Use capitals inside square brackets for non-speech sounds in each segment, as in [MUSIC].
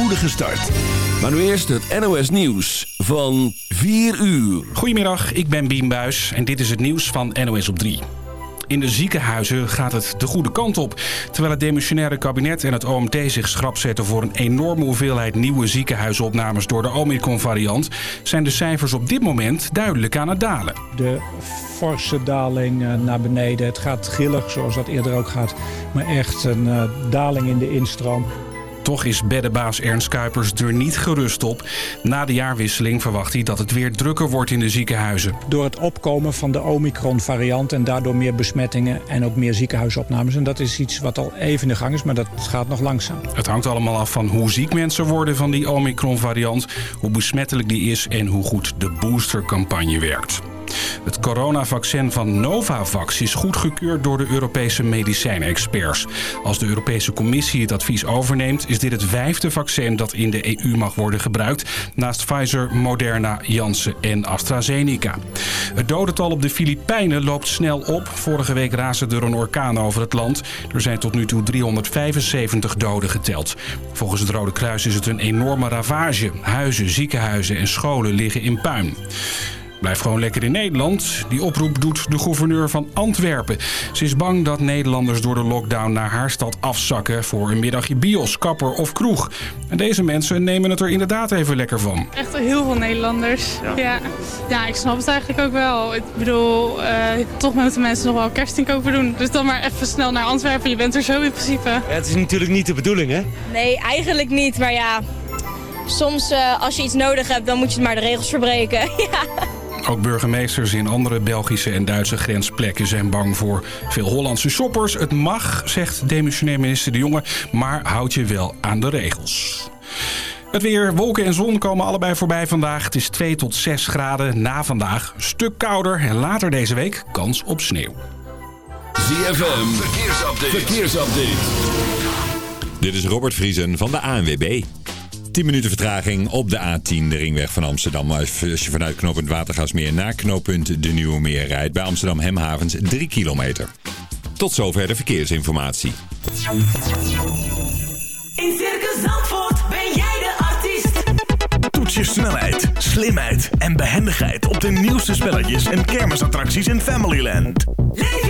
spoedige start. Maar nu eerst het NOS Nieuws van 4 uur. Goedemiddag, ik ben Bien Buis en dit is het nieuws van NOS op 3. In de ziekenhuizen gaat het de goede kant op. Terwijl het demissionaire kabinet en het OMT zich schrap zetten voor een enorme hoeveelheid nieuwe ziekenhuisopnames door de Omicron-variant, zijn de cijfers op dit moment duidelijk aan het dalen. De forse daling eh, naar beneden. Het gaat grillig, zoals dat eerder ook gaat. Maar echt een uh, daling in de instroom. Toch is beddenbaas Ernst Kuipers er niet gerust op. Na de jaarwisseling verwacht hij dat het weer drukker wordt in de ziekenhuizen. Door het opkomen van de Omicron-variant en daardoor meer besmettingen en ook meer ziekenhuisopnames. En dat is iets wat al even in de gang is, maar dat gaat nog langzaam. Het hangt allemaal af van hoe ziek mensen worden van die Omicron-variant, hoe besmettelijk die is en hoe goed de boostercampagne werkt. Het coronavaccin van Novavax is goedgekeurd door de Europese medicijnexperts. Als de Europese Commissie het advies overneemt... is dit het vijfde vaccin dat in de EU mag worden gebruikt... naast Pfizer, Moderna, Janssen en AstraZeneca. Het dodental op de Filipijnen loopt snel op. Vorige week raasde er een orkaan over het land. Er zijn tot nu toe 375 doden geteld. Volgens het Rode Kruis is het een enorme ravage. Huizen, ziekenhuizen en scholen liggen in puin. Blijf gewoon lekker in Nederland. Die oproep doet de gouverneur van Antwerpen. Ze is bang dat Nederlanders door de lockdown naar haar stad afzakken... voor een middagje bios, kapper of kroeg. En deze mensen nemen het er inderdaad even lekker van. Echt heel veel Nederlanders. Ja, ja. ik snap het eigenlijk ook wel. Ik bedoel, uh, toch moeten mensen nog wel kerstinkopen doen. Dus dan maar even snel naar Antwerpen. Je bent er zo in principe. Ja, het is natuurlijk niet de bedoeling, hè? Nee, eigenlijk niet. Maar ja, soms uh, als je iets nodig hebt, dan moet je maar de regels verbreken. [LAUGHS] ja. Ook burgemeesters in andere Belgische en Duitse grensplekken zijn bang voor veel Hollandse shoppers. Het mag, zegt demissionair minister De Jonge, maar houd je wel aan de regels. Het weer, wolken en zon komen allebei voorbij vandaag. Het is 2 tot 6 graden na vandaag. Stuk kouder en later deze week kans op sneeuw. ZFM, verkeersupdate. verkeersupdate. Dit is Robert Vriesen van de ANWB. 10 minuten vertraging op de A10, de ringweg van Amsterdam. Als je vanuit knooppunt Watergasmeer naar knooppunt De Nieuwe Meer rijdt... bij Amsterdam Hemhavens 3 kilometer. Tot zover de verkeersinformatie. In Circus Zandvoort ben jij de artiest. Toets je snelheid, slimheid en behendigheid... op de nieuwste spelletjes en kermisattracties in Familyland. Leef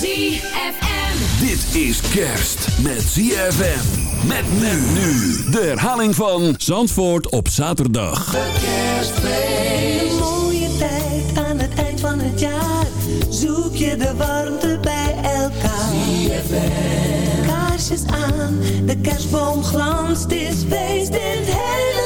ZFM. Dit is kerst met ZFM. Met men nu. De herhaling van Zandvoort op zaterdag. Kerstfeest. Een mooie tijd aan het eind van het jaar. Zoek je de warmte bij elkaar. ZFM. Kaarsjes aan, de kerstboom glanst. is feest in het hele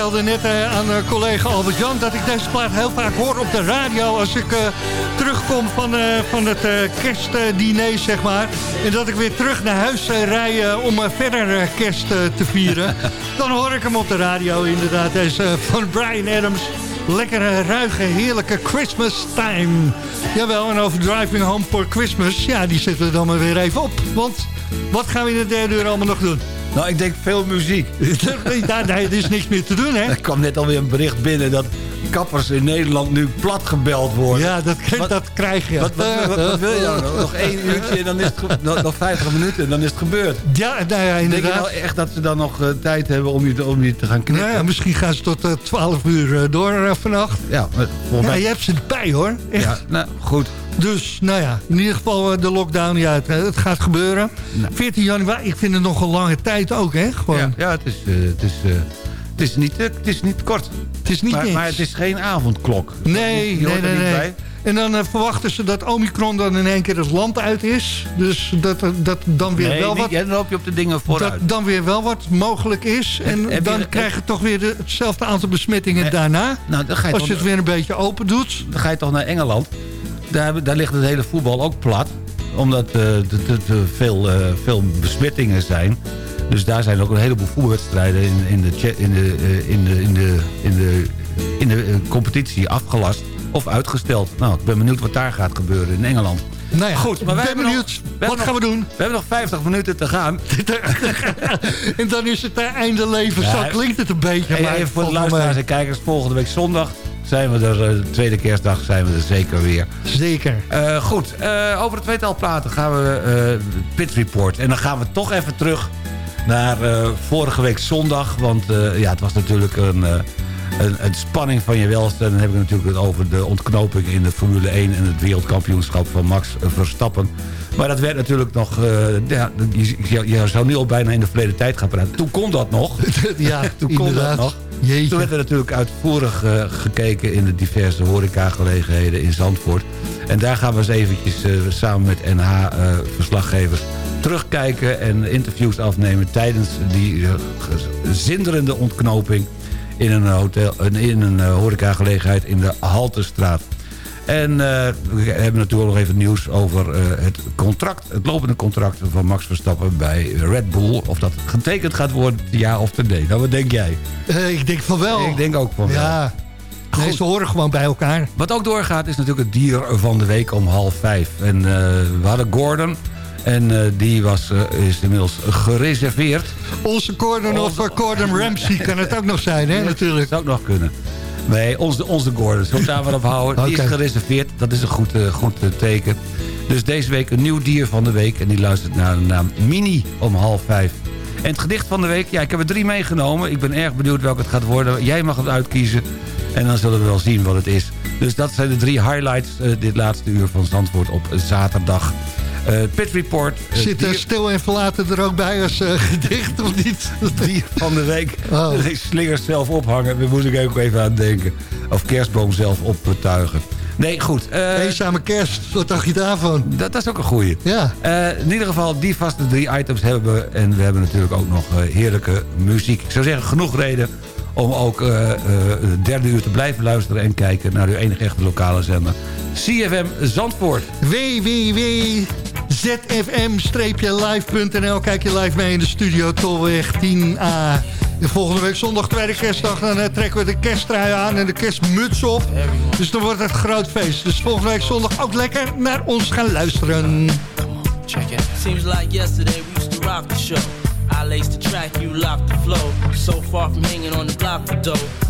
vertelde net eh, aan eh, collega Albert-Jan... dat ik deze plaat heel vaak hoor op de radio... als ik eh, terugkom van, van het kerstdiner, zeg maar. En dat ik weer terug naar huis rij om verder kerst te vieren. [LAUGHS] Dan hoor ik hem op de radio inderdaad. Deze van Brian Adams. Lekkere, ruige, heerlijke Christmas time. Jawel, en over Driving Home for Christmas... ja, die zetten we dan maar weer even op. Want wat gaan we in de derde uur allemaal nog doen? Nou, ik denk veel muziek. Daar [LAUGHS] nee, er is niks meer te doen, hè? Er kwam net alweer een bericht binnen dat kappers in Nederland nu plat gebeld worden. Ja, dat, dat krijg je. Wat, wat, wil je nou? [LAUGHS] nog? Één uurtje en dan is het nog, nog 50 minuten en dan is het gebeurd. Ja, nou ja, Denk je inderdaad. nou echt dat ze dan nog eh, tijd hebben om je, te- om je te gaan knippen? Nou ja, misschien gaan ze tot eh, 12 uur eh, door vannacht. Ja, maar volgens Ja, je hebt ze erbij hoor. Echt. Ja, nou, goed. Dus, nou ja, in ieder geval eh, de lockdown, ja, het, eh, het gaat gebeuren. Nou. 14 januari, ik vind het nog een lange tijd ook, hè? Gewoon. Ja, ja het, is, eh, het, is, het, is niet, het is niet kort. Het is niet maar, niks. maar het is geen avondklok. Nee, nee, nee, nee. En dan verwachten ze dat Omicron dan in één keer het land uit is. Dus dat, dat dan weer Nee, wel niet, wat... ja, dan loop je op de dingen vooruit. Dat dan weer wel wat mogelijk is. En heb je- dan heb- krijg je toch weer de- hetzelfde aantal besmettingen Nee. daarna. Nou, dan ga je Als je het weer een beetje open doet. Dan ga je toch naar Engeland. Daar, daar ligt het hele voetbal ook plat. Omdat eh, er te veel, eh, veel besmettingen zijn. Dus daar zijn ook een heleboel voetbalwedstrijden in, in, de, cha- in, de, eh, in, de, in, de, in, de, in de eh, competitie afgelast of uitgesteld. Nou, ik ben benieuwd wat daar gaat gebeuren in Engeland. Nou ja, Goed, maar wij ben hebben benieuwd. nog- wat hebben gaan we doen? We hebben nog 50 minuten te gaan. [LAUGHS] en dan is het eh, einde leven. Zo klinkt het een beetje. En maar even voor de luisteraars en kijkers. Volgende week zondag zijn we er. eh, tweede kerstdag zijn we er zeker weer. Zeker. Eh, goed, eh, over het tweetal praten gaan we eh Pit Report. En dan gaan we toch even terug naar vorige week zondag. Want ja, het was natuurlijk een, een, een spanning van je welste. En dan heb ik natuurlijk het over de ontknoping in de Formule 1... en het wereldkampioenschap van Max Verstappen. Maar dat werd natuurlijk nog... ja, je zou nu al bijna in de verleden tijd gaan praten. Toen kon dat nog. [LAUGHS] Ja, Toen kon inderdaad. dat nog. Toen werd er natuurlijk uitvoerig eh, gekeken in de diverse horecagelegenheden in Zandvoort. En daar gaan we eens eventjes eh, samen met NH-verslaggevers terugkijken en interviews afnemen tijdens die eh, zinderende ontknoping in een, hotel, in een eh, horecagelegenheid in de Haltestraat. En eh, we hebben natuurlijk nog even nieuws over eh, het contract, het lopende contract van Max Verstappen bij Red Bull. Of dat getekend gaat worden, ja of nee. Nou, wat denk jij? Eh, ik denk van wel. Ik denk ook van wel. Ja. Nee, ze horen gewoon bij elkaar. Wat ook doorgaat is natuurlijk het dier van de week om half vijf. En we hadden Gordon. En die was, is inmiddels gereserveerd. Onze Gordon of Gordon Ramsay kan het ook nog zijn, hè, natuurlijk. Dat zou ook nog kunnen. Nee, onze, onze Gordon. Zullen we het daar maar op houden? Die is gereserveerd. Dat is een goed, eh, goed eh, teken. Dus deze week een nieuw dier van de week. En die luistert naar de naam Mini om half vijf. En het gedicht van de week, ja, ik heb er drie meegenomen. Ik ben erg benieuwd welke het gaat worden. Jij mag het uitkiezen. En dan zullen we wel zien wat het is. Dus dat zijn de drie highlights eh, dit laatste uur van Zandvoort op zaterdag. Eh Pit Report. eh, Zit dier- stil en verlaten er ook bij als eh, gedicht of niet? [LAUGHS] dier van de week. Oh. [LAUGHS] Slingers zelf ophangen. Daar moest ik ook even aan denken. Of kerstboom zelf optuigen. Nee, goed. eh, Eenzame kerst, wat dacht je daarvan? dat, dat is ook een goeie. Ja. In ieder geval, die vaste drie items hebben we. En we hebben natuurlijk ook nog heerlijke muziek. Ik zou zeggen, genoeg reden om ook het derde uur te blijven luisteren... en kijken naar uw enige echte lokale zender. CFM Zandvoort. www.zfm-live.nl Kijk je live mee in de studio Tolweg 10A. De volgende week zondag, tweede kerstdag, dan eh, trekken we de kersttrui aan en de kerstmuts op. Dus dan wordt het groot feest. Dus volgende week zondag ook lekker naar ons gaan luisteren. Check it. Seems like yesterday we used to rock the show. I laced the track, you the flow. So far hanging on the.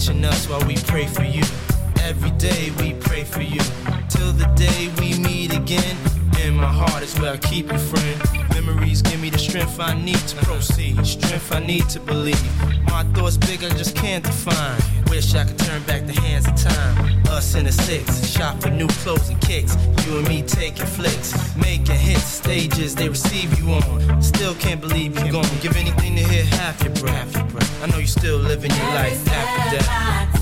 watching us while we pray for you. Every day we pray for you. Till the day we meet again. In my heart is where I keep you, friend. Memories give me the strength I need to proceed. Strength I need to believe. My thoughts big, I just can't define wish I could turn back the hands of time. Us in the six, shop for new clothes and kicks. You and me taking flicks, making hits, stages they receive you on. Still can't believe you're gone. Give anything to hear half your breath. I know you're still living your life after death.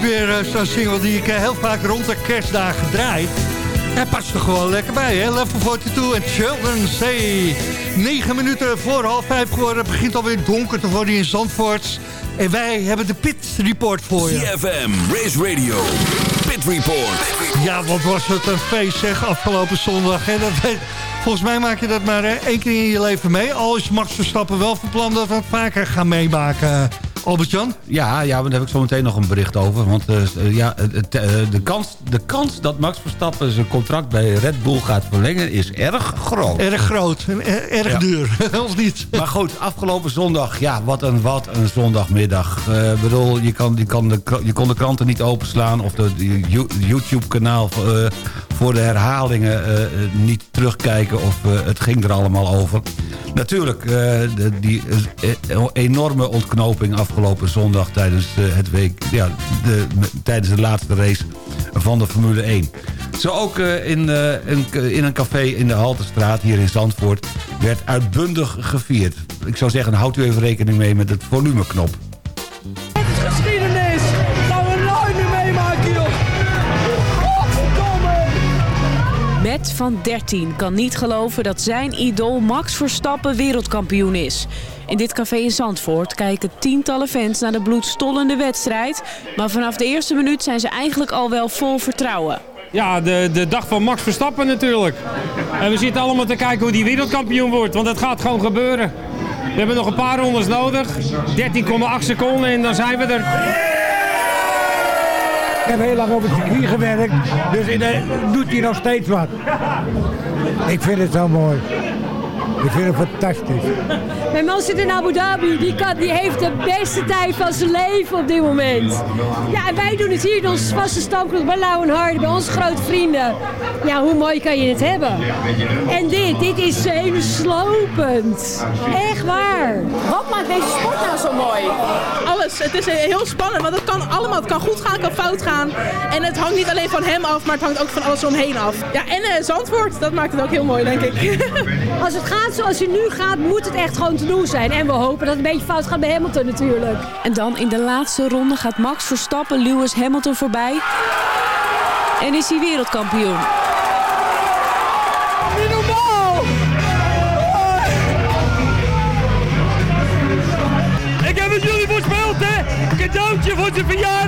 Ook weer eh, zo'n single die ik eh, heel vaak rond de kerstdagen draai. Hij past er gewoon lekker bij, hè? Level 42 en Children Say. 9 minuten voor half vijf geworden. Het begint alweer donker te worden in Zandvoort. En wij hebben de Pit Report voor je. CFM, Race Radio, Pit Report. Ja, wat was het een feest zeg, afgelopen zondag. Hè? Dat weet, volgens mij maak je dat maar één keer in je leven mee. Al is Max Verstappen wel van plan dat we het vaker gaan meemaken. Albert-Jan? Ja, ja, daar heb ik zo meteen nog een bericht over. Want eh, eh, ja, het, eh, de, kans, de kans dat Max Verstappen zijn contract bij Red Bull gaat verlengen is erg groot. Erg groot en er- erg Ja. duur, [LAUGHS] als niet. Maar goed, afgelopen zondag, ja, wat een, wat een zondagmiddag. Ik bedoel, je, kan, je, kan de, je kon de kranten niet openslaan... of de, de You- YouTube-kanaal voor de herhalingen eh, eh, niet terugkijken... of eh, het ging er allemaal over. Natuurlijk, die enorme ontknoping afgelopen zondag... tijdens, het week, ja, de, tijdens de laatste race van de Formule 1. Zo ook in, in een café in de Haltestraat hier in Zandvoort... werd uitbundig gevierd. Ik zou zeggen, houdt u even rekening mee met het volumeknop. Van 13 kan niet geloven dat zijn idool Max Verstappen wereldkampioen is. In dit café in Zandvoort kijken tientallen fans naar de bloedstollende wedstrijd. Maar vanaf de eerste minuut zijn ze eigenlijk al wel vol vertrouwen. Ja, de, de dag van Max Verstappen natuurlijk. En we zitten allemaal te kijken hoe die wereldkampioen wordt, want dat gaat gewoon gebeuren. We hebben nog een paar rondes nodig. 13,8 seconden en dan zijn we er. Ik heb heel lang op het circuit gewerkt, dus in de- doet hij nog steeds wat. Ik vind het zo mooi. Ik vind het fantastisch. Mijn man zit in Abu Dhabi. Die, kan, die heeft de beste tijd van zijn leven op dit moment. Ja, en wij doen het hier in onze vaste stamclub bij Lauw en Hardy, bij onze grote vrienden. Ja, hoe mooi kan je het hebben? En dit, dit is slopend. Echt waar. Wat maakt deze sport nou zo mooi? Alles. Het is heel spannend, want het kan allemaal. Het kan goed gaan, het kan fout gaan. En het hangt niet alleen van hem af, maar het hangt ook van alles omheen af. Ja, en eh, Zandvoort, dat maakt het ook heel mooi, denk ik. [LAUGHS] Als het gaat zoals het nu gaat, moet het echt gewoon te doen zijn. En we hopen dat het een beetje fout gaat bij Hamilton natuurlijk. En dan in de laatste ronde gaat Max Verstappen Lewis Hamilton voorbij. En is hij wereldkampioen. Cadeautje voor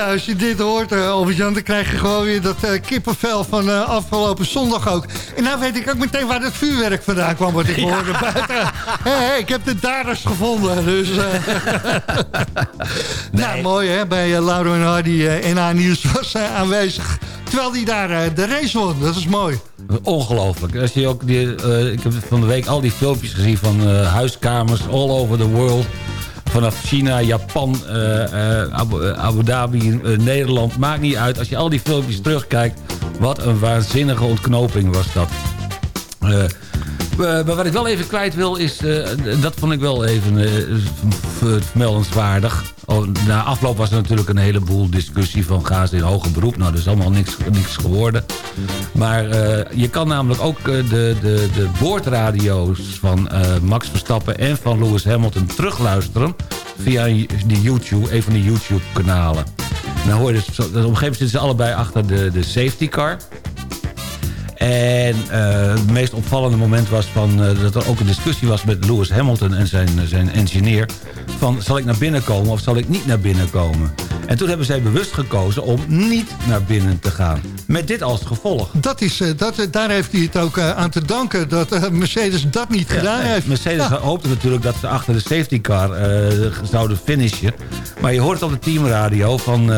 Ja, als je dit hoort, uh, Albert-Jan, dan krijg je gewoon weer dat eh, kippenvel van eh, afgelopen zondag ook. En nou weet ik ook meteen waar het vuurwerk vandaan kwam, wat ik Ja. hoorde buiten. Hé, ik heb de daders gevonden, dus... [LAUGHS] [LAUGHS] Nou, mooi hè, bij Lauro en Hardy uh, NA Nieuws was aanwezig. Terwijl die daar de race won, dat is mooi. Ongelooflijk. Als je ook die, ik heb van de week al die filmpjes gezien van huiskamers all over the world. Vanaf China, Japan, eh, eh, Abu, eh, Abu Dhabi, Nederland. Maakt niet uit. Als je al die filmpjes terugkijkt. Wat een waanzinnige ontknoping was dat. Eh, eh, maar wat ik wel even kwijt wil is... eh, dat vond ik wel even eh, vermeldenswaardig. Oh, na afloop was er natuurlijk een heleboel discussie van... gaan ze in hoger beroep? Nou, dat is allemaal niks, niks geworden. Maar je kan namelijk ook de, de, de boordradio's van Max Verstappen... en van Lewis Hamilton terugluisteren... via die YouTube, een van die YouTube-kanalen. En dan hoor dus, op een gegeven moment zitten ze allebei achter de, de safety car... En eh, het meest opvallende moment was van, eh, dat er ook een discussie was met Lewis Hamilton en zijn, zijn engineer. Van zal ik naar binnen komen of zal ik niet naar binnen komen? En toen hebben zij bewust gekozen om niet naar binnen te gaan. Met dit als gevolg. Dat is, eh, dat, eh, daar heeft hij het ook eh, aan te danken dat Mercedes dat niet gedaan heeft. Mercedes Ja. hoopte natuurlijk dat ze achter de safety car zouden finishen. Maar je hoort op de teamradio van...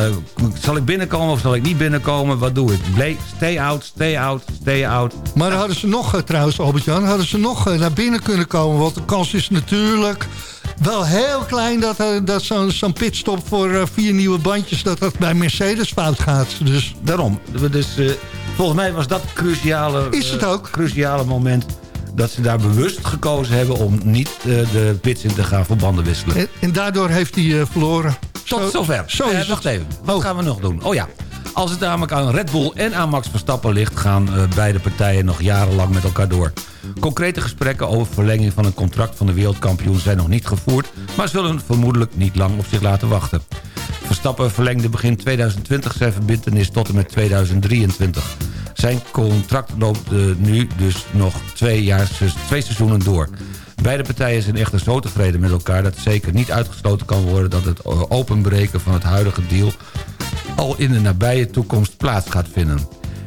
zal ik binnenkomen of zal ik niet binnenkomen? Wat doe ik? Bleek, stay out, stay out, stay out. Maar hadden ze nog, trouwens Albert-Jan, hadden ze nog naar binnen kunnen komen. Want de kans is natuurlijk wel heel klein dat, eh, dat zo'n pitstop voor eh, vier nieuwe bandjes... dat dat bij Mercedes fout gaat. Dus Daarom. Dus eh, volgens mij was dat cruciale, Is het ook? cruciale moment... dat ze daar bewust gekozen hebben om niet de pits in te gaan voor banden wisselen. en, en daardoor heeft hij verloren. Tot Zo- zover. Zo Eh, is wacht even. Wat gaan we nog doen? Oh ja. Als het namelijk aan Red Bull en aan Max Verstappen ligt... gaan eh, beide partijen nog jarenlang met elkaar door. Concrete gesprekken over verlenging van een contract van de wereldkampioen... zijn nog niet gevoerd, maar zullen vermoedelijk niet lang op zich laten wachten. Verstappen verlengde begin 2020 zijn verbintenis tot en met 2023. Zijn contract loopt eh, nu dus nog twee, jaar, twee seizoenen door. Beide partijen zijn echter zo tevreden met elkaar... dat zeker niet uitgesloten kan worden dat het eh, openbreken van het huidige deal... al in de nabije toekomst plaats gaat vinden.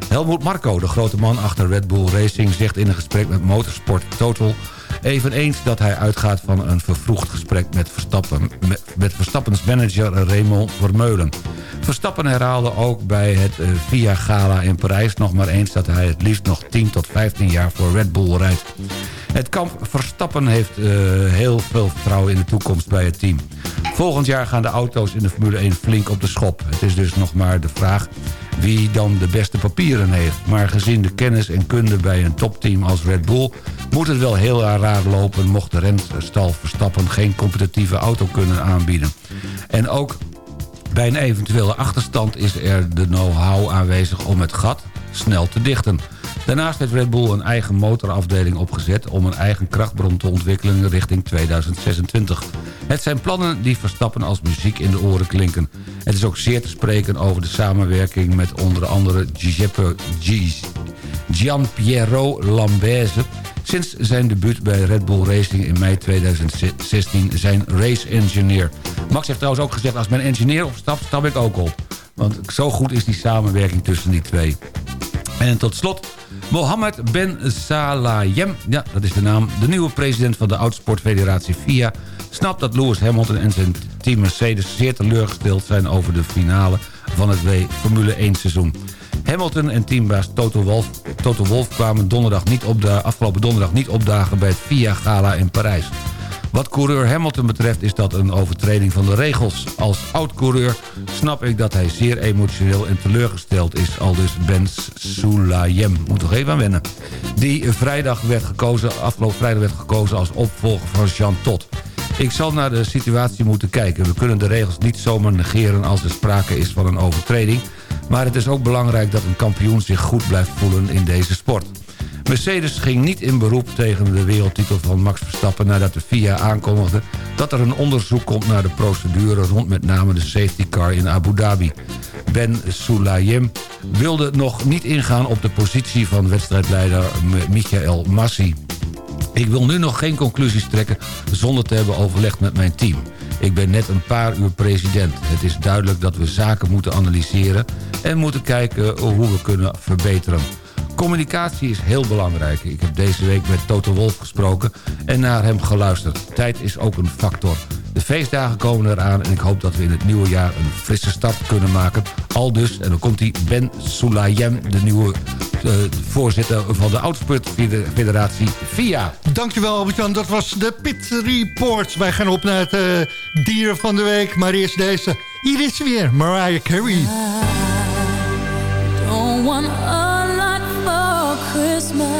Helmoet Marco, de grote man achter Red Bull Racing... zegt in een gesprek met Motorsport Total... eveneens dat hij uitgaat van een vervroegd gesprek met, Verstappen, met, Verstappens manager Raymond Vermeulen. Verstappen herhaalde ook bij het eh, VIA Gala in Parijs nog maar eens... dat hij het liefst nog 10 tot 15 jaar voor Red Bull rijdt. Het kamp Verstappen heeft eh, heel veel vertrouwen in de toekomst bij het team. Volgend jaar gaan de auto's in de Formule 1 flink op de schop. Het is dus nog maar de vraag wie dan de beste papieren heeft. Maar gezien de kennis en kunde bij een topteam als Red Bull... moet het wel heel raar lopen mocht de renstal Verstappen... geen competitieve auto kunnen aanbieden. En ook bij een eventuele achterstand is er de know-how aanwezig om het gat snel te dichten. Daarnaast heeft Red Bull een eigen motorafdeling opgezet... om een eigen krachtbron te ontwikkelen richting 2026. Het zijn plannen die Verstappen als muziek in de oren klinken. Het is ook zeer te spreken over de samenwerking met onder andere Giuseppe Gis. Gianpiero Lambese... Sinds zijn debuut bij Red Bull Racing in mei 2016 zijn race engineer. Max heeft trouwens ook gezegd, als mijn engineer opstapt, stap ik ook op. Want zo goed is die samenwerking tussen die twee. En tot slot, Mohammed Ben Salayem, ja, dat is de naam... de nieuwe president van de Oudsportfederatie FIA... snapt dat Lewis Hamilton en zijn team Mercedes zeer teleurgesteld zijn... over de finale van het Formule 1 seizoen. Hamilton en teambaas Toto Wolff, Toto Wolff kwamen donderdag niet op de, afgelopen donderdag niet opdagen... bij het FIA-gala in Parijs. Wat coureur Hamilton betreft is dat een overtreding van de regels. Als oud-coureur snap ik dat hij zeer emotioneel en teleurgesteld is. Al dus Ben Sulayem. Moet nog even aan wennen. Die vrijdag werd gekozen, afgelopen vrijdag werd gekozen als opvolger van Jean Todt. Ik zal naar de situatie moeten kijken. We kunnen de regels niet zomaar negeren als er sprake is van een overtreding. Maar het is ook belangrijk dat een kampioen zich goed blijft voelen in deze sport. Mercedes ging niet in beroep tegen de wereldtitel van Max Verstappen... nadat de FIA aankondigde dat er een onderzoek komt naar de procedure... rond met name de safety car in Abu Dhabi. Ben Sulayem wilde nog niet ingaan op de positie van wedstrijdleider Michael Massi. Ik wil nu nog geen conclusies trekken zonder te hebben overlegd met mijn team. Ik ben net een paar uur president. Het is duidelijk dat we zaken moeten analyseren... en moeten kijken hoe we kunnen verbeteren. Communicatie is heel belangrijk. Ik heb deze week met Toto Wolf gesproken en naar hem geluisterd. Tijd is ook een factor. De feestdagen komen eraan en ik hoop dat we in het nieuwe jaar een frisse start kunnen maken. Al dus, en dan komt hij, Ben Sulayem, de nieuwe eh, voorzitter van de Oudsportfederatie FIA. Dankjewel Albert-Jan, dat was de Pit Report. Wij gaan op naar het eh, dier van de week, maar eerst deze. Hier is weer, Mariah Carey. Don't want a lot for Christmas.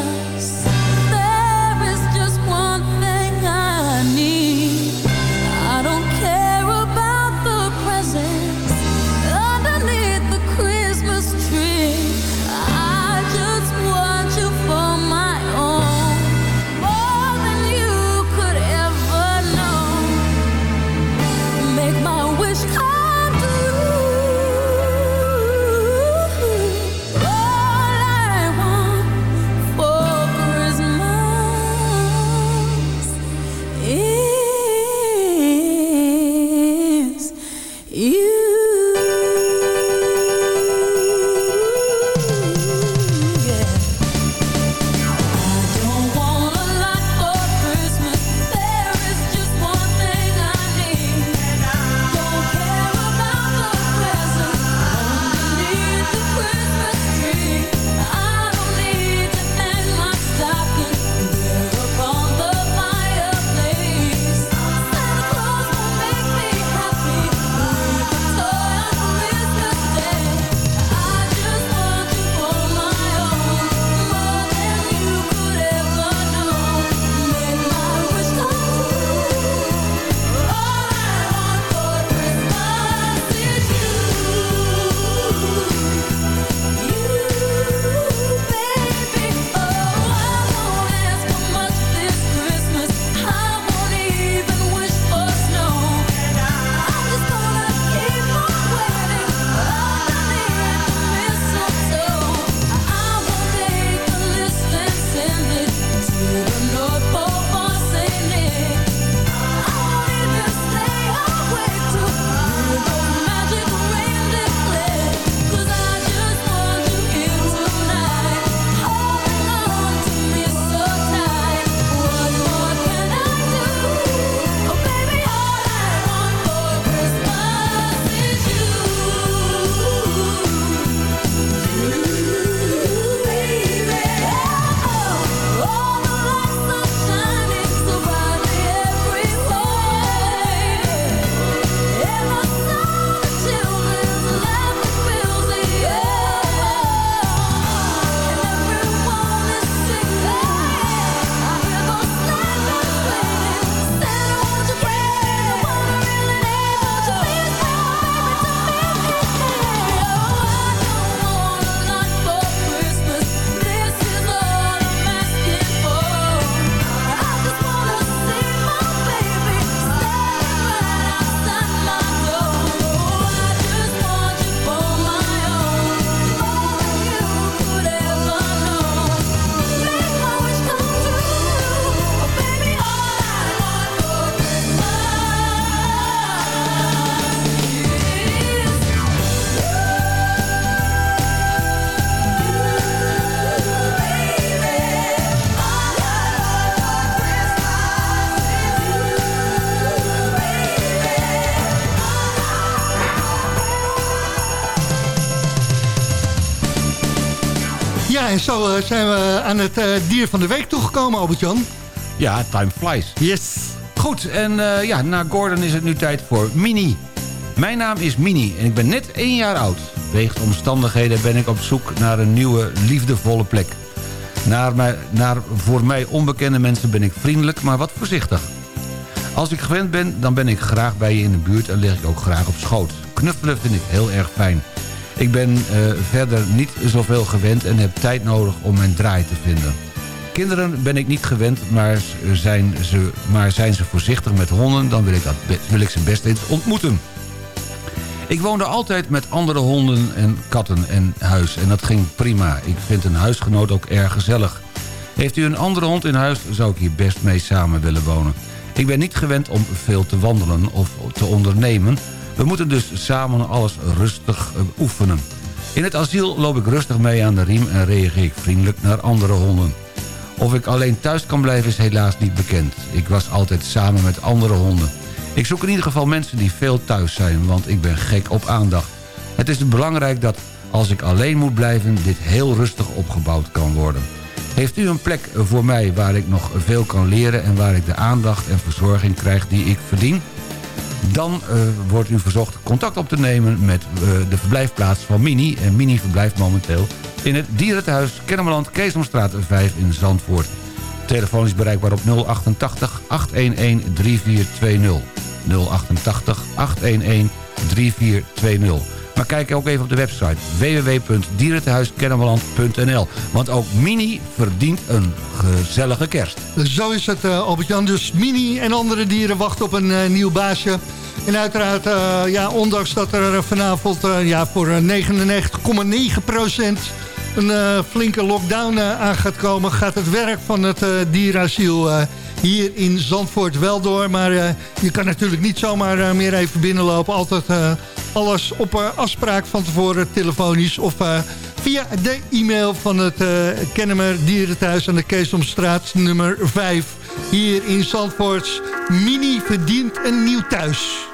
Zo eh, zijn we aan het eh, dier van de week toegekomen, Albert-Jan. Ja, time flies. Yes. Goed, en eh, ja, na Gordon is het nu tijd voor Mini. Mijn naam is Mini en ik ben net één jaar oud. Wegens omstandigheden ben ik op zoek naar een nieuwe, liefdevolle plek. Naar, mij, naar voor mij onbekende mensen ben ik vriendelijk, maar wat voorzichtig. Als ik gewend ben, dan ben ik graag bij je in de buurt en lig ik ook graag op schoot. Knuffelen vind ik heel erg fijn. Ik ben eh, verder niet zoveel gewend en heb tijd nodig om mijn draai te vinden. Kinderen ben ik niet gewend, maar zijn ze, maar zijn ze voorzichtig met honden... dan wil ik, dat, wil ik ze best eens ontmoeten. Ik woonde altijd met andere honden en katten en huis en dat ging prima. Ik vind een huisgenoot ook erg gezellig. Heeft u een andere hond in huis, zou ik hier best mee samen willen wonen. Ik ben niet gewend om veel te wandelen of te ondernemen. We moeten dus samen alles rustig eh, oefenen. In het asiel loop ik rustig mee aan de riem en reageer ik vriendelijk naar andere honden. Of ik alleen thuis kan blijven is helaas niet bekend. Ik was altijd samen met andere honden. Ik zoek in ieder geval mensen die veel thuis zijn, want ik ben gek op aandacht. Het is belangrijk dat als ik alleen moet blijven, dit heel rustig opgebouwd kan worden. Heeft u een plek voor mij waar ik nog veel kan leren... en waar ik de aandacht en verzorging krijg die ik verdien? Dan eh, wordt u verzocht contact op te nemen met eh, de verblijfplaats van Mini. En Mini verblijft momenteel in het dierenthuis Kennemerland, Keesomstraat 5 in Zandvoort. Telefoon is bereikbaar op 088 811 3420. 088 811 3420. Maar kijk ook even op de website www.dierentehuiskennemerland.nl. Want ook Mini verdient een gezellige kerst. Zo is het, eh, Albert-Jan. Dus Mini en andere dieren wachten op een eh, nieuw baasje. En uiteraard, eh, ja, ondanks dat er vanavond ja, voor eh, 99,9% een flinke lockdown aan gaat komen... gaat het werk van het eh, dierasiel hier in Zandvoort wel door. Maar je kan natuurlijk niet zomaar meer even binnenlopen. Altijd alles op eh, afspraak van tevoren telefonisch... of eh, via de e-mail van het uh, Kennemer Dierenthuis aan de Keesomstraat nummer 5. Hier in Zandvoort. Mini verdient een nieuw thuis.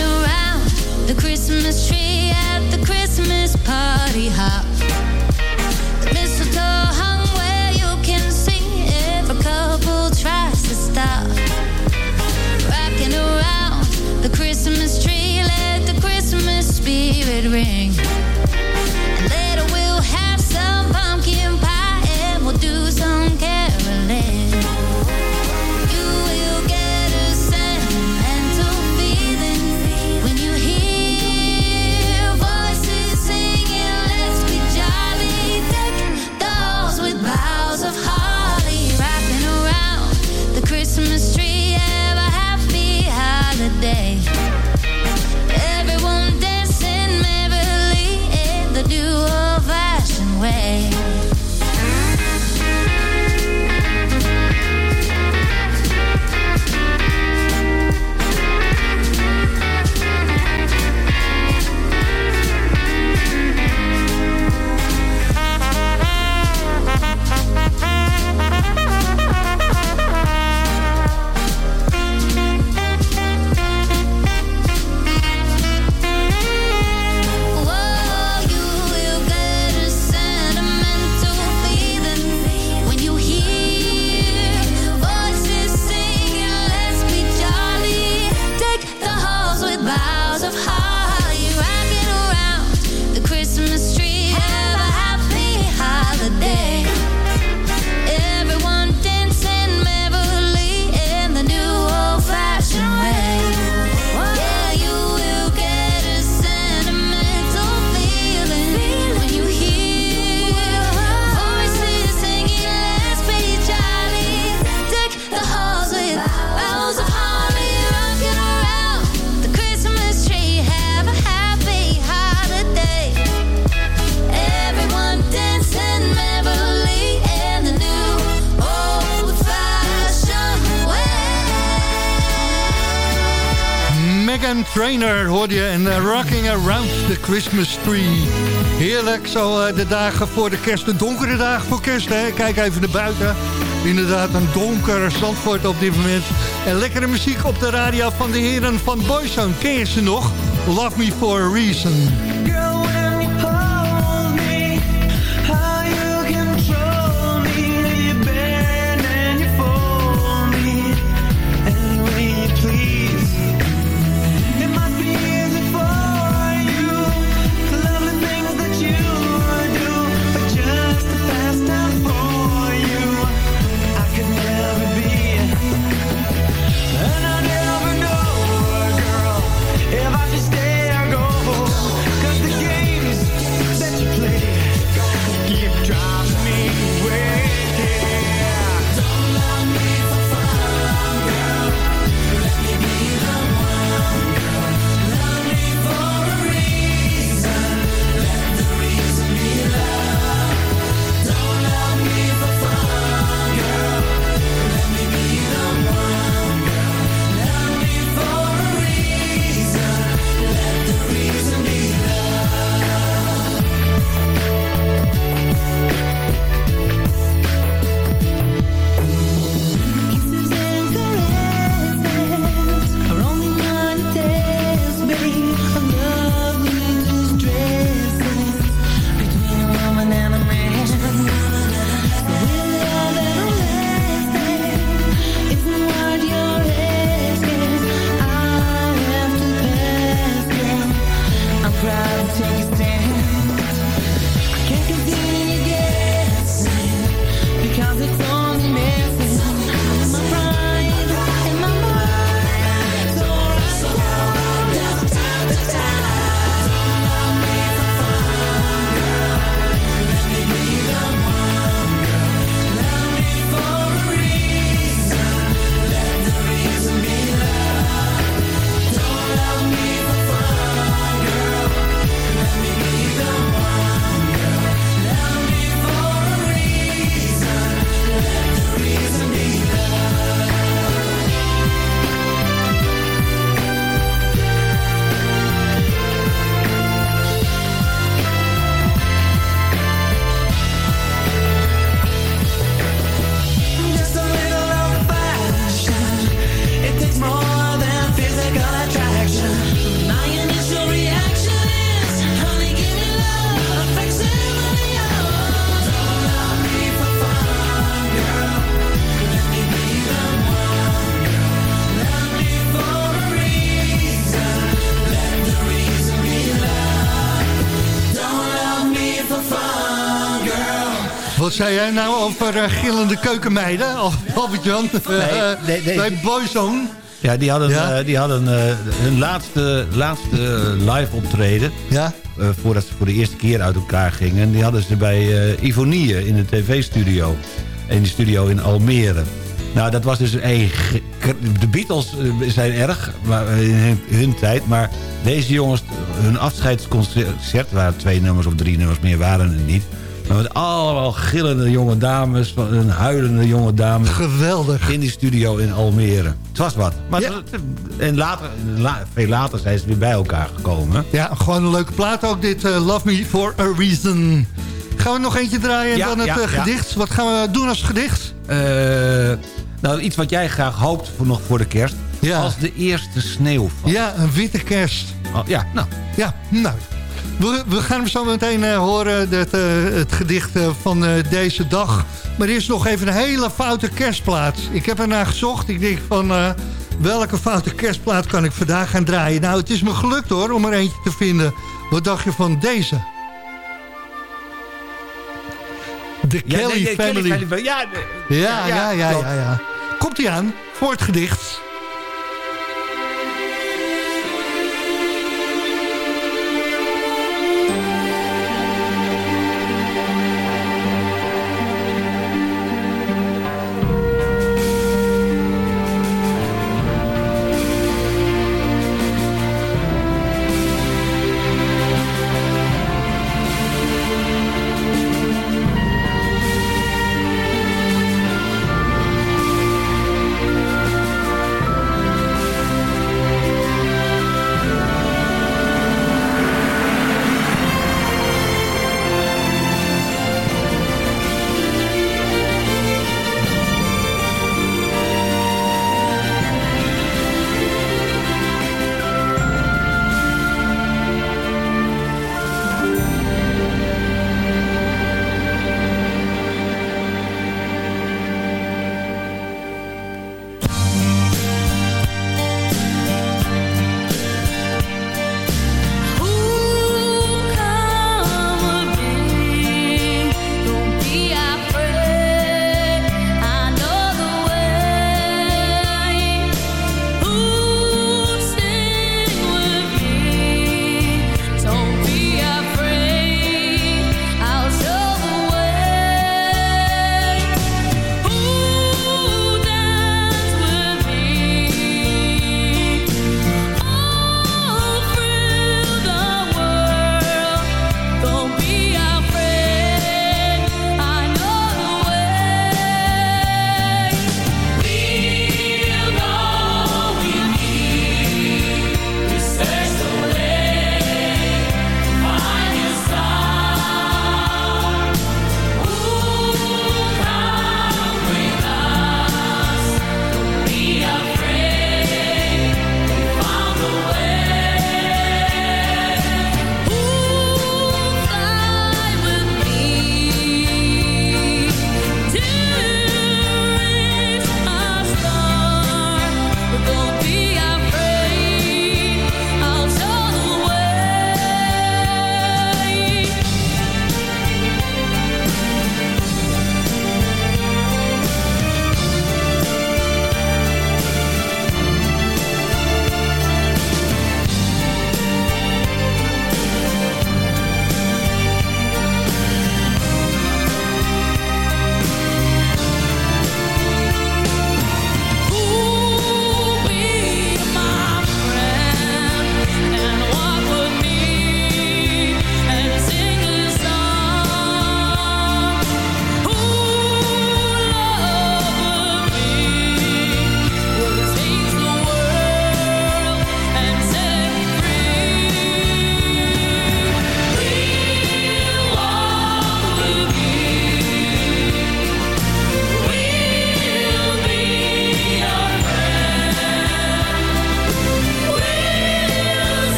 Around the Christmas tree at the Christmas party hop. The mistletoe hung where you can see if a couple tries to stop. The Christmas tree, let the Christmas spirit ring. Trainer hoorde je en eh, Rocking Around the Christmas Tree. Heerlijk, zo eh, de dagen voor de kerst, de donkere dagen voor kerst. Hè? Kijk even naar buiten. Inderdaad, een donker Zandvoort op dit moment. En lekkere muziek op de radio van de heren van Boyzone. Ken je ze nog? Love Me For A Reason. Zei jij nou over eh, gillende keukenmeiden, Al- Albert-Jan? Nee, nee, nee. Bij Boyzone. Ja, die hadden, Ja? eh, die hadden eh, hun laatste, laatste eh, live optreden. Ja. Eh, voordat ze voor de eerste keer uit elkaar gingen. En die hadden ze bij eh Ivonie in de tv-studio. In de studio in Almere. Nou, dat was dus een... De Beatles eh, zijn erg maar in hun, tijd. Maar deze jongens, hun afscheidsconcert... waren twee nummers of drie nummers meer waren er niet. Met allemaal gillende jonge dames. Een huilende jonge dames. Geweldig. In die studio in Almere. Het was wat. Maar en later, la- veel later zijn ze weer bij elkaar gekomen. Ja, gewoon een leuke plaat ook dit. eh, Love Me For A Reason. Gaan we nog eentje draaien en Ja, dan het ja, eh, gedicht. Wat gaan we doen als gedicht? Eh, nou, iets wat jij graag hoopt voor, nog voor de kerst. Als de eerste sneeuw valt. Ja, een witte kerst. Oh, ja, nou. Ja, nou. We, we gaan hem zo meteen eh, horen, het, eh, het gedicht eh, van deze dag. Maar eerst nog even een hele foute kerstplaat. Ik heb ernaar gezocht. Ik denk van, welke foute kerstplaat kan ik vandaag gaan draaien? Nou, het is me gelukt hoor, om er eentje te vinden. Wat dacht je van deze? De Ja, Kelly nee, nee, Kelly Family. Ja, Ja, ja, ja, ja, ja, Komt hij aan voor het gedicht.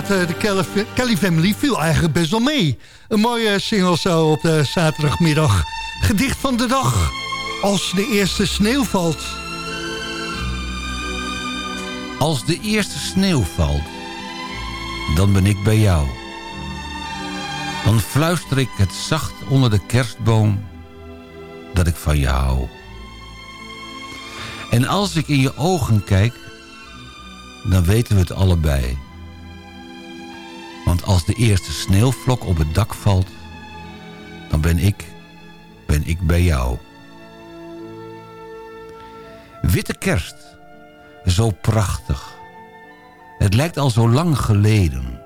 Eh, de Kelly, Kelly Family viel eigenlijk best wel mee. Een mooie single zo op de zaterdagmiddag. Gedicht van de dag. Als de eerste sneeuw valt. Als de eerste sneeuw valt, dan ben ik bij jou. Dan fluister ik het zacht onder de kerstboom dat ik van je hou. En als ik in je ogen kijk, dan weten we het allebei. Want als de eerste sneeuwvlok op het dak valt, dan ben ik, ben ik bij jou. Witte kerst, zo prachtig. Het lijkt al zo lang geleden.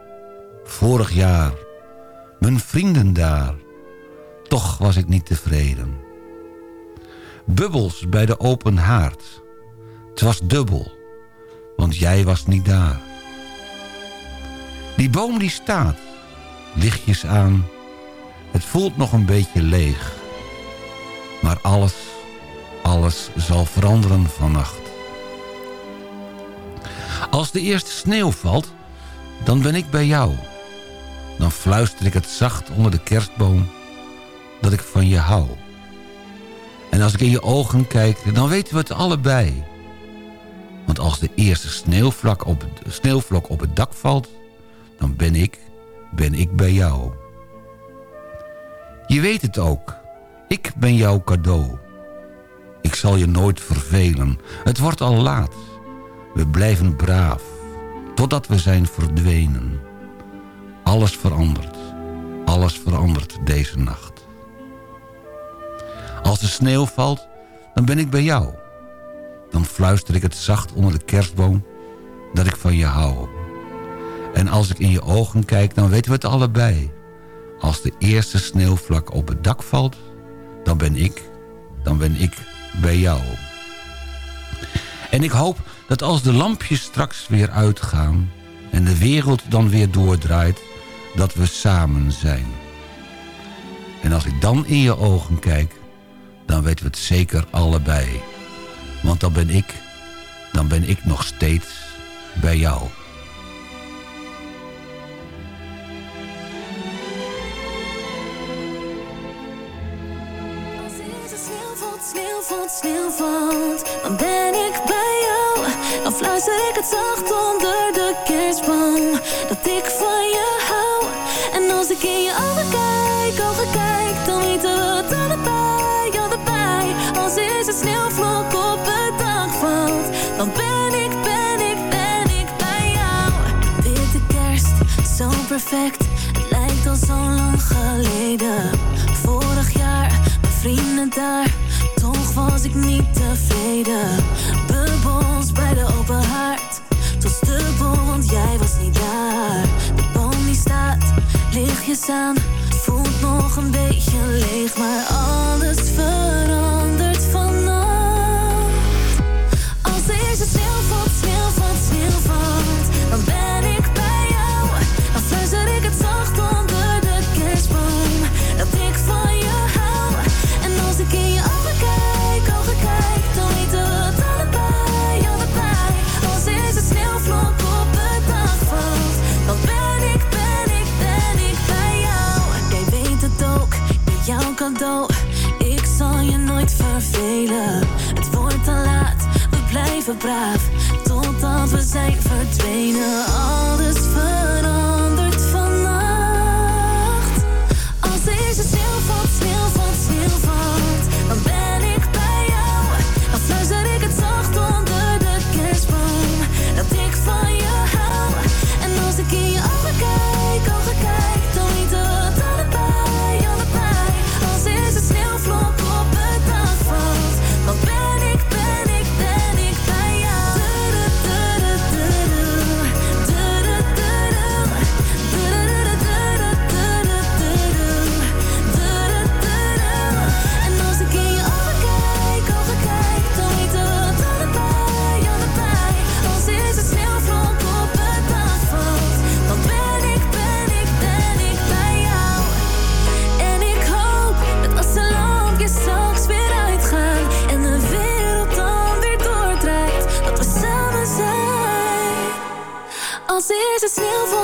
Vorig jaar, mijn vrienden daar. Toch was ik niet tevreden. Bubbels bij de open haard. Het was dubbel, want jij was niet daar. Die boom die staat, lichtjes aan. Het voelt nog een beetje leeg. Maar alles, alles zal veranderen vannacht. Als de eerste sneeuw valt, dan ben ik bij jou. Dan fluister ik het zacht onder de kerstboom dat ik van je hou. En als ik in je ogen kijk, dan weten we het allebei. Want als de eerste sneeuwvlok op, sneeuwvlok op het dak valt... dan ben ik, ben ik bij jou. Je weet het ook. Ik ben jouw cadeau. Ik zal je nooit vervelen. Het wordt al laat. We blijven braaf. Totdat we zijn verdwenen. Alles verandert. Alles verandert deze nacht. Als de sneeuw valt, dan ben ik bij jou. Dan fluister ik het zacht onder de kerstboom dat ik van je hou. En als ik in je ogen kijk, dan weten we het allebei. Als de eerste sneeuwvlak op het dak valt, dan ben ik, dan ben ik bij jou. En ik hoop dat als de lampjes straks weer uitgaan... en de wereld dan weer doordraait, dat we samen zijn. En als ik dan in je ogen kijk, dan weten we het zeker allebei. Want dan ben ik, dan ben ik nog steeds bij jou. Sneeuw valt, sneeuw dan ben ik bij jou. Dan fluister ik het zacht onder de kerstboom, dat ik van je hou. En als ik in je ogen kijk, ogen kijk, dan weten we het allebei, allebei. Als is het sneeuwvlok op het dak valt, dan ben ik, ben ik, ben ik bij jou. Witte kerst, zo perfect, het lijkt al zo lang geleden. Ik niet tevreden. Bubbels bij de open haard. Tot dubbel, want jij was niet daar. De boom die staat, lichtjes aan. Voelt nog een beetje leeg, maar alles verandert blijven braaf. Totdat we zijn verdwenen.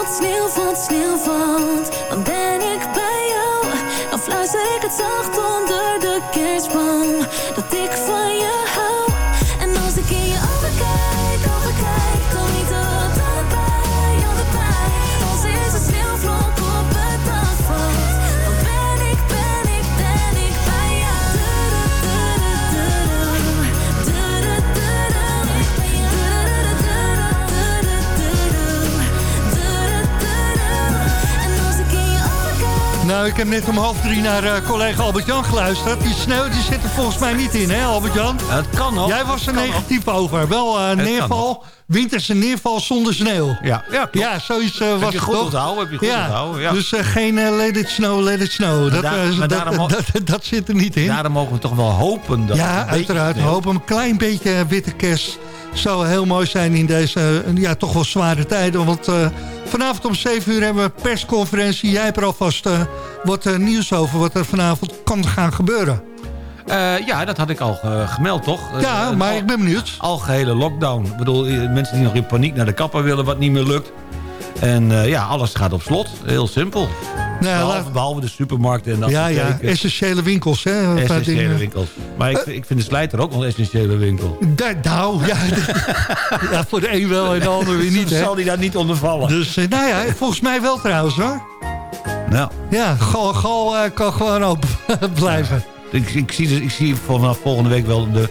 Sneeuw valt, sneeuw valt, sneeuw valt, dan ben ik bij jou. Dan fluister ik het zacht onder de kerstboom, dat ik van je hou. Nou, ik heb net om half drie naar eh, collega Albert-Jan geluisterd. Die sneeuw die zit er volgens mij niet in, hè Albert-Jan? het kan nog. Jij was er negatief over. Wel kan neerval, winterse neerval zonder sneeuw. Ja, ja, klopt. ja zoiets eh, was je het goed onthouden, heb je goed onthouden, ja. Dus geen let it snow, let it snow. Dat, daar- dat, daarom mo- [LAUGHS] dat, dat zit er niet in. Daarom mogen we toch wel hopen dat ja, uiteraard. Hopen een klein beetje witte kerst. Zou heel mooi zijn in deze ja, toch wel zware tijden. Want vanavond om 7 uur hebben we een persconferentie. Jij hebt er alvast eh, wat eh, nieuws over wat er vanavond kan gaan gebeuren. Eh, ja, dat had ik al gemeld, toch? Ja, maar al- ik ben benieuwd. Algehele lockdown. Ik bedoel, mensen die nog in paniek naar de kapper willen... wat niet meer lukt. En eh, ja, alles gaat op slot. Heel simpel. behalve, behalve de supermarkten en dat Ja, soort ja, essentiële winkels. Hè, Essentiële winkels. Maar ik, ik vind de slijter ook nog een essentiële winkel. Nou, ja, [LAUGHS] ja, voor de een wel en de ander weer niet. [LAUGHS] Zal die daar niet onder vallen? Dus eh, nou ja, volgens mij wel trouwens hoor. Nou. Ja, gal, gal eh, kan gewoon open [LAUGHS] blijven. Ik, ik, zie dus, ik zie vanaf volgende week wel de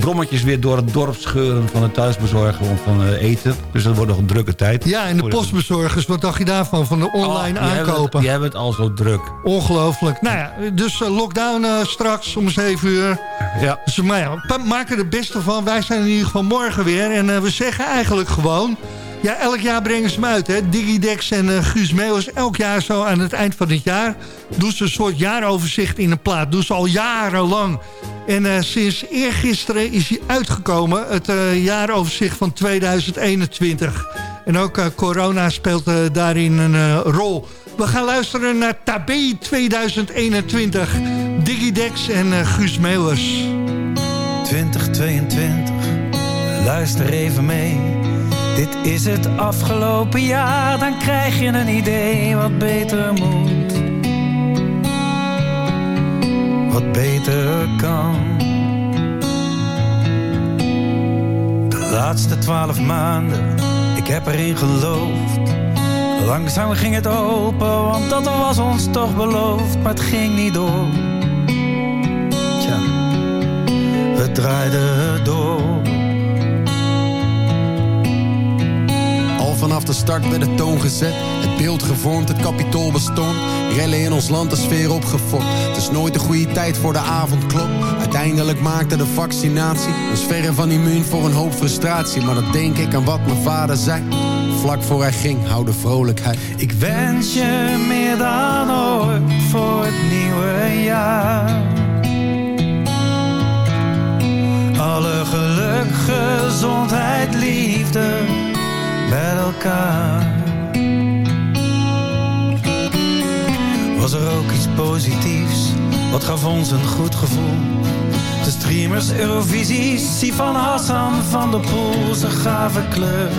brommetjes weer door het dorp scheuren van het thuisbezorgen om van eh, eten. Dus dat wordt nog een drukke tijd. Ja, en de de- postbezorgers, wat dacht je daarvan? Van de online Oh, het- aankopen. Die hebben het al zo druk. Ongelooflijk. Nou ja, dus eh, lockdown eh, straks om 7 uur. Ja. Dus maar ja, maak er het beste van. Wij zijn in ieder geval morgen weer. En we zeggen eigenlijk gewoon... Ja, elk jaar brengen ze hem uit, hè. Digidex en eh, Guus Meeuwis. Elk jaar zo aan het eind van het jaar... doen ze een soort jaaroverzicht in een plaat. Doen ze al jarenlang. En eh, sinds eergisteren is hij uitgekomen. Het eh, jaaroverzicht van 2021. En ook corona speelt daarin een rol. We gaan luisteren naar Tabé 2021. Digidex en Guus Meeuwis. 2022, luister even mee. Dit is het afgelopen jaar, dan krijg je een idee wat beter moet. Wat beter kan. De laatste twaalf maanden, ik heb erin geloofd. Langzaam ging het open, want dat was ons toch beloofd, maar het ging niet door. Tja, we draaiden door. Vanaf de start werd de toon gezet. Het beeld gevormd, het kapitool bestond. Rellen in ons land de sfeer opgefokt. Het is nooit de goede tijd voor de avondklok. Uiteindelijk maakte de vaccinatie ons verre van immuun voor een hoop frustratie. Maar dan denk ik aan wat mijn vader zei. Vlak voor hij ging, hou de vrolijkheid. Ik wens je meer dan ooit voor het nieuwe jaar. Alle geluk, gezondheid, liefde bij elkaar. Was er ook iets positiefs? Wat gaf ons een goed gevoel? De streamers, Eurovisie, Sifan Hassan van der Poel, ze gaven kleur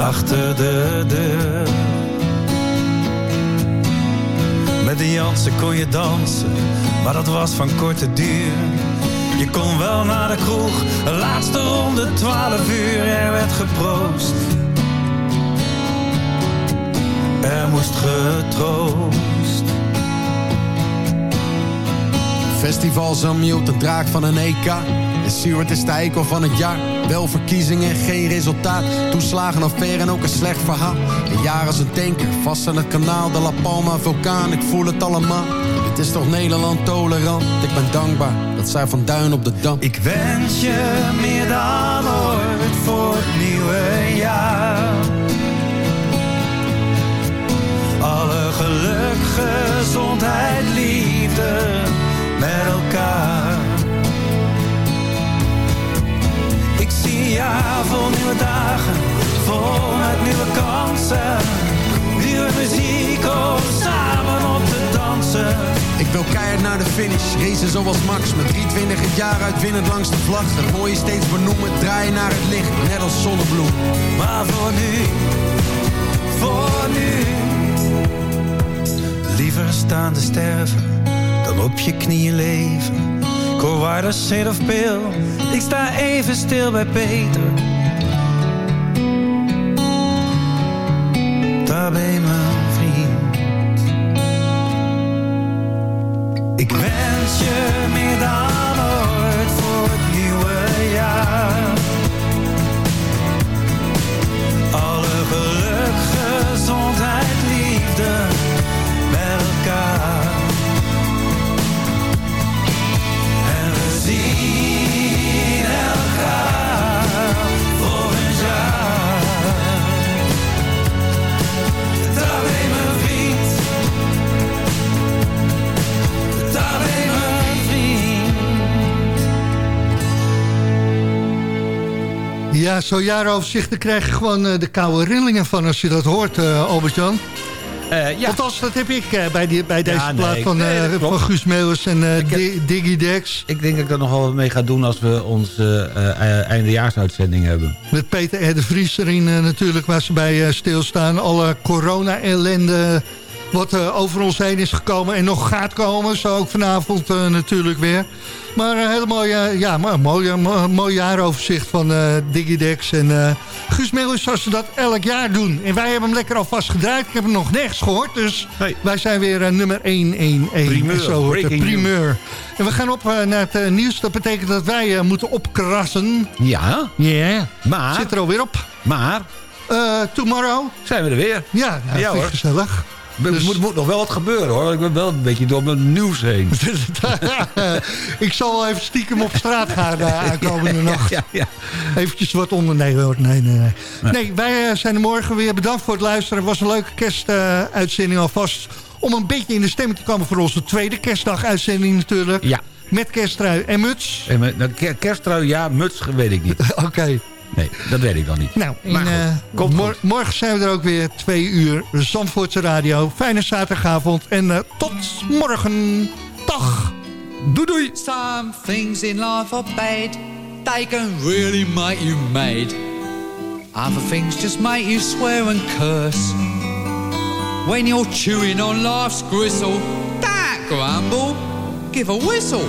achter de deur. Met de Jansen kon je dansen, maar dat was van korte duur. Je kon wel naar de kroeg, de laatste ronde, twaalf uur, er werd geproost. Er moest getroost. Festival Zamielt, een draak van een EK. En Stuart is de eikel van het jaar. Wel verkiezingen, geen resultaat. Toeslagen affaire en ook een slecht verhaal. Een jaar als een tanker, vast aan het kanaal. De La Palma vulkaan, ik voel het allemaal. Dit is toch Nederland tolerant? Ik ben dankbaar dat zij van Duin op de Dam. Ik wens je meer dan ooit voor het nieuwe jaar. Alle geluk, gezondheid, liefde met elkaar. Ik zie jaar vol nieuwe dagen, vol met nieuwe kansen. Nieuwe muziek om samen op te dansen. Ik wil keihard naar de finish, racen zoals Max. Met 23 het jaar uitwinnend langs de vlag. Het mooie steeds benoemen, draaien naar het licht, net als zonnebloem. Maar voor nu, voor nu. Liever staan te sterven, dan op je knieën leven. Ik hoor shit of pil, ik sta even stil bij Peter. Daar ben je Ik wens je meer Ja, zo'n jaaroverzicht, daar krijg je gewoon eh, de koude rillingen van als je dat hoort, eh, Albert-Jan. ja. Althans, dat heb ik bij, die, bij deze Ja, plaat van, nee, van Guus Meeuwis en Di- Diggy Dex. Ik denk dat ik er nog wel wat mee ga doen als we onze eindejaarsuitzending hebben. Met Peter R. de Vries erin natuurlijk, waar ze bij stilstaan. Alle corona-ellende wat eh, over ons heen is gekomen en nog gaat komen. Zo ook vanavond eh, natuurlijk weer. Maar een hele mooie, ja, maar een mooie, mo- mooi jaaroverzicht van eh Digidex. En eh Guus Meeuwis zoals ze dat elk jaar doen. En wij hebben hem lekker alvast gedraaid. Ik heb hem nog nergens gehoord. Dus wij zijn weer eh, nummer 111. Primeur, zo breaking primeur. En we gaan op eh, naar het eh, nieuws. Dat betekent dat wij eh, moeten opkrassen. Ja. Ja. Maar. Zit er alweer op. Maar. Eh, tomorrow. Zijn we er weer. Ja, nou, Ja, vind ik hoor. gezellig. Er Dus- moet, moet nog wel wat gebeuren hoor. Ik ben wel een beetje door mijn nieuws heen. [LAUGHS] ik zal wel even stiekem op straat gaan [LAUGHS] de aankomende nacht. Ja, ja. Eventjes wat onder. Nee hoor, nee, nee, nee. Nee, wij eh, zijn er morgen weer. Bedankt voor het luisteren. Het was een leuke kerstuitzending alvast. Om een beetje in de stemming te komen voor onze tweede kerstdag-uitzending natuurlijk. Ja. Met kersttrui en muts. En met, nou, ker- kersttrui, ja, muts, weet ik niet. [LAUGHS] Oké. Nee, dat weet ik dan niet. Nou, Maar en, goed, eh, komt mor- goed. morgen zijn we er ook weer. Twee uur Zandvoortse Radio. Fijne zaterdagavond. En eh, tot morgen. Dag. Doei doei. Some things in life are bad. They can really make you mad. Other things just make you swear and curse. When you're chewing on life's gristle, don't grumble, give a whistle.